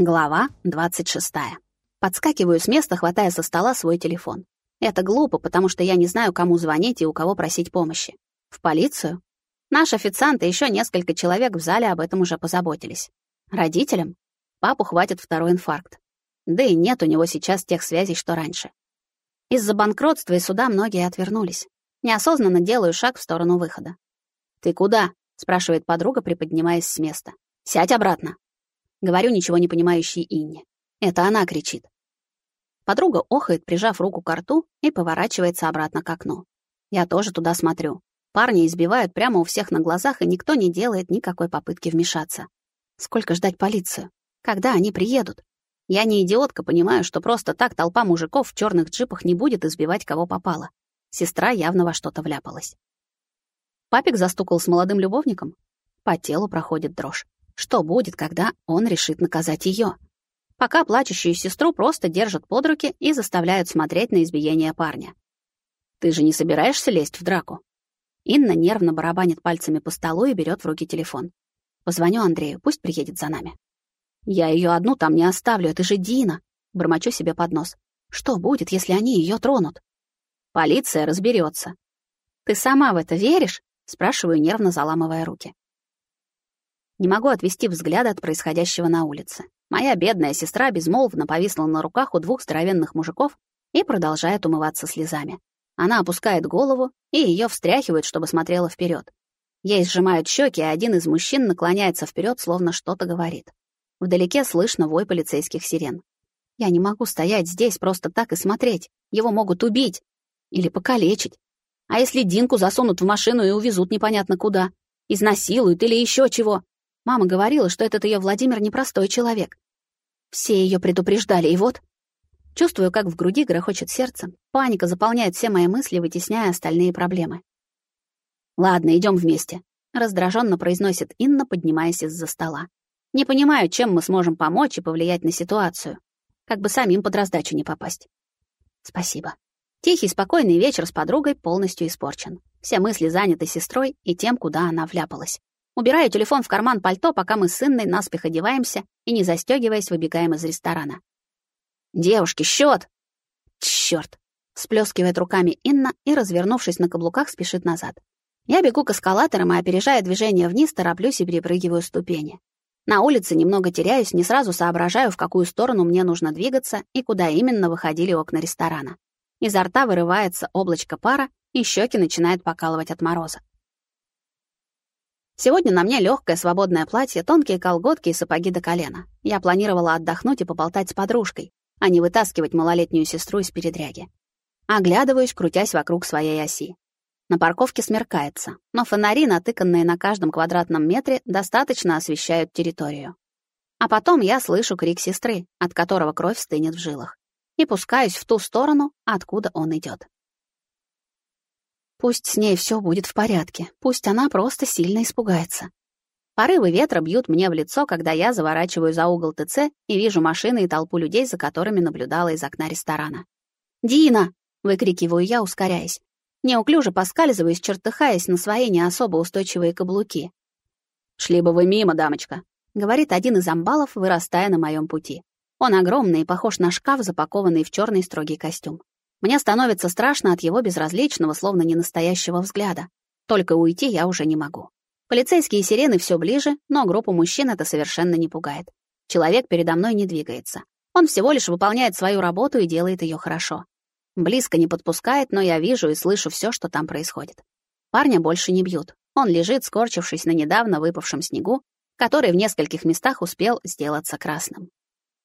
Глава 26. Подскакиваю с места, хватая со стола свой телефон. Это глупо, потому что я не знаю, кому звонить и у кого просить помощи. В полицию? Наш официант и еще несколько человек в зале об этом уже позаботились. Родителям? Папу хватит второй инфаркт. Да и нет у него сейчас тех связей, что раньше. Из-за банкротства и суда многие отвернулись. Неосознанно делаю шаг в сторону выхода. «Ты куда?» — спрашивает подруга, приподнимаясь с места. «Сядь обратно». Говорю ничего не понимающей Инне. Это она кричит. Подруга охает, прижав руку к рту, и поворачивается обратно к окну. Я тоже туда смотрю. Парни избивают прямо у всех на глазах, и никто не делает никакой попытки вмешаться. Сколько ждать полицию? Когда они приедут? Я не идиотка, понимаю, что просто так толпа мужиков в черных джипах не будет избивать кого попало. Сестра явно во что-то вляпалась. Папик застукал с молодым любовником. По телу проходит дрожь. Что будет, когда он решит наказать ее? Пока плачущую сестру просто держат под руки и заставляют смотреть на избиение парня. «Ты же не собираешься лезть в драку?» Инна нервно барабанит пальцами по столу и берет в руки телефон. Позвоню Андрею, пусть приедет за нами. Я ее одну там не оставлю, это же Дина. Бормочу себе под нос. Что будет, если они ее тронут? Полиция разберется. Ты сама в это веришь? Спрашиваю, нервно заламывая руки. Не могу отвести взгляд от происходящего на улице. Моя бедная сестра безмолвно повисла на руках у двух здоровенных мужиков и продолжает умываться слезами. Она опускает голову, и ее встряхивают, чтобы смотрела вперед. Ей сжимают щеки, а один из мужчин наклоняется вперед, словно что-то говорит. Вдалеке слышно вой полицейских сирен. Я не могу стоять здесь просто так и смотреть. Его могут убить или покалечить. А если Динку засунут в машину и увезут непонятно куда? Изнасилуют или еще чего? Мама говорила, что этот ее Владимир непростой человек. Все ее предупреждали, и вот... Чувствую, как в груди грохочет сердце. Паника заполняет все мои мысли, вытесняя остальные проблемы. «Ладно, идем вместе», — раздраженно произносит Инна, поднимаясь из-за стола. «Не понимаю, чем мы сможем помочь и повлиять на ситуацию. Как бы самим под раздачу не попасть». «Спасибо». Тихий, спокойный вечер с подругой полностью испорчен. Все мысли заняты сестрой и тем, куда она вляпалась. Убираю телефон в карман пальто, пока мы с Инной наспех одеваемся и, не застегиваясь, выбегаем из ресторана. «Девушки, счет!» «Чёрт!» — всплескивает руками Инна и, развернувшись на каблуках, спешит назад. Я бегу к эскалаторам и, опережая движение вниз, тороплюсь и перепрыгиваю ступени. На улице немного теряюсь, не сразу соображаю, в какую сторону мне нужно двигаться и куда именно выходили окна ресторана. Изо рта вырывается облачко пара, и щеки начинают покалывать от мороза. Сегодня на мне легкое свободное платье, тонкие колготки и сапоги до колена. Я планировала отдохнуть и поболтать с подружкой, а не вытаскивать малолетнюю сестру из передряги. Оглядываюсь, крутясь вокруг своей оси. На парковке смеркается, но фонари, натыканные на каждом квадратном метре, достаточно освещают территорию. А потом я слышу крик сестры, от которого кровь стынет в жилах, и пускаюсь в ту сторону, откуда он идет. Пусть с ней все будет в порядке, пусть она просто сильно испугается. Порывы ветра бьют мне в лицо, когда я заворачиваю за угол ТЦ и вижу машины и толпу людей, за которыми наблюдала из окна ресторана. «Дина!» — выкрикиваю я, ускоряясь. Неуклюже поскальзываюсь, чертыхаясь на свои не особо устойчивые каблуки. «Шли бы вы мимо, дамочка», — говорит один из амбалов, вырастая на моем пути. Он огромный и похож на шкаф, запакованный в черный строгий костюм. Мне становится страшно от его безразличного, словно ненастоящего взгляда. Только уйти я уже не могу. Полицейские сирены все ближе, но группу мужчин это совершенно не пугает. Человек передо мной не двигается. Он всего лишь выполняет свою работу и делает ее хорошо. Близко не подпускает, но я вижу и слышу все, что там происходит. Парня больше не бьют. Он лежит, скорчившись на недавно выпавшем снегу, который в нескольких местах успел сделаться красным.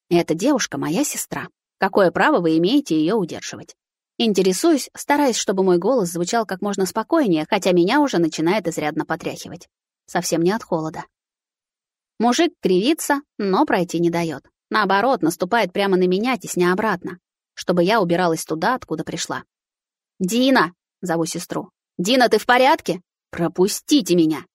Эта девушка моя сестра. Какое право вы имеете ее удерживать? Интересуюсь, стараясь, чтобы мой голос звучал как можно спокойнее, хотя меня уже начинает изрядно потряхивать. Совсем не от холода. Мужик кривится, но пройти не дает. Наоборот, наступает прямо на меня, тесня обратно, чтобы я убиралась туда, откуда пришла. «Дина!» — зову сестру. «Дина, ты в порядке? Пропустите меня!»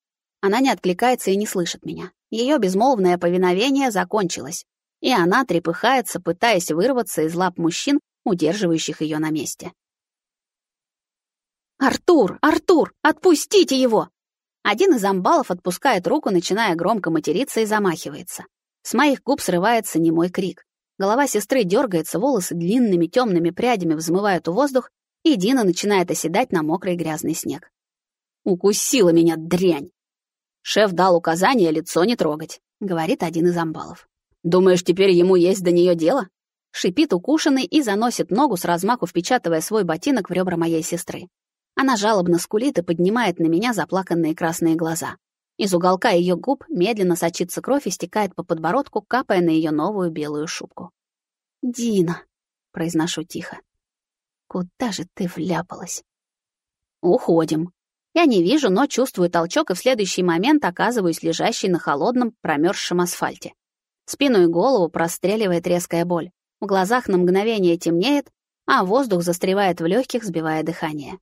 Она не откликается и не слышит меня. Ее безмолвное повиновение закончилось, и она трепыхается, пытаясь вырваться из лап мужчин, удерживающих ее на месте. «Артур! Артур! Отпустите его!» Один из амбалов отпускает руку, начиная громко материться и замахивается. С моих губ срывается немой крик. Голова сестры дергается, волосы длинными темными прядями взмывают в воздух, и Дина начинает оседать на мокрый грязный снег. «Укусила меня, дрянь!» «Шеф дал указание лицо не трогать», — говорит один из амбалов. «Думаешь, теперь ему есть до нее дело?» Шипит укушенный и заносит ногу с размаху, впечатывая свой ботинок в ребра моей сестры. Она жалобно скулит и поднимает на меня заплаканные красные глаза. Из уголка ее губ медленно сочится кровь и стекает по подбородку, капая на ее новую белую шубку. «Дина», — произношу тихо, — «куда же ты вляпалась?» «Уходим». Я не вижу, но чувствую толчок и в следующий момент оказываюсь лежащей на холодном, промерзшем асфальте. Спину и голову простреливает резкая боль. В глазах на мгновение темнеет, а воздух застревает в легких, сбивая дыхание.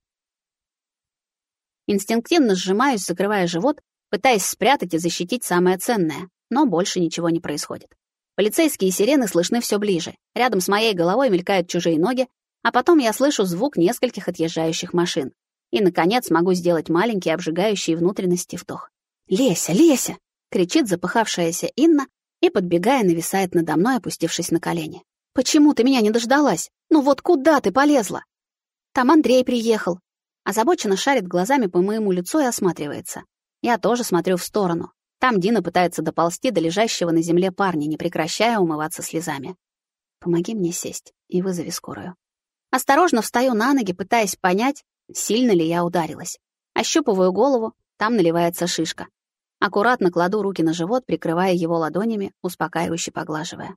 Инстинктивно сжимаюсь, закрывая живот, пытаясь спрятать и защитить самое ценное, но больше ничего не происходит. Полицейские сирены слышны все ближе. Рядом с моей головой мелькают чужие ноги, а потом я слышу звук нескольких отъезжающих машин. И, наконец, могу сделать маленький обжигающий внутренности вдох. «Леся, Леся!» — кричит запыхавшаяся Инна и, подбегая, нависает надо мной, опустившись на колени. Почему ты меня не дождалась? Ну вот куда ты полезла? Там Андрей приехал. Озабоченно шарит глазами по моему лицу и осматривается. Я тоже смотрю в сторону. Там Дина пытается доползти до лежащего на земле парня, не прекращая умываться слезами. Помоги мне сесть и вызови скорую. Осторожно встаю на ноги, пытаясь понять, сильно ли я ударилась. Ощупываю голову, там наливается шишка. Аккуратно кладу руки на живот, прикрывая его ладонями, успокаивающе поглаживая.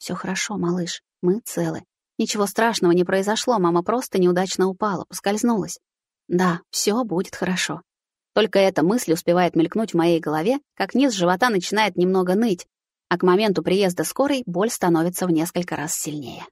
Все хорошо, малыш, мы целы. Ничего страшного не произошло, мама просто неудачно упала, поскользнулась. Да, все будет хорошо. Только эта мысль успевает мелькнуть в моей голове, как низ живота начинает немного ныть, а к моменту приезда скорой боль становится в несколько раз сильнее.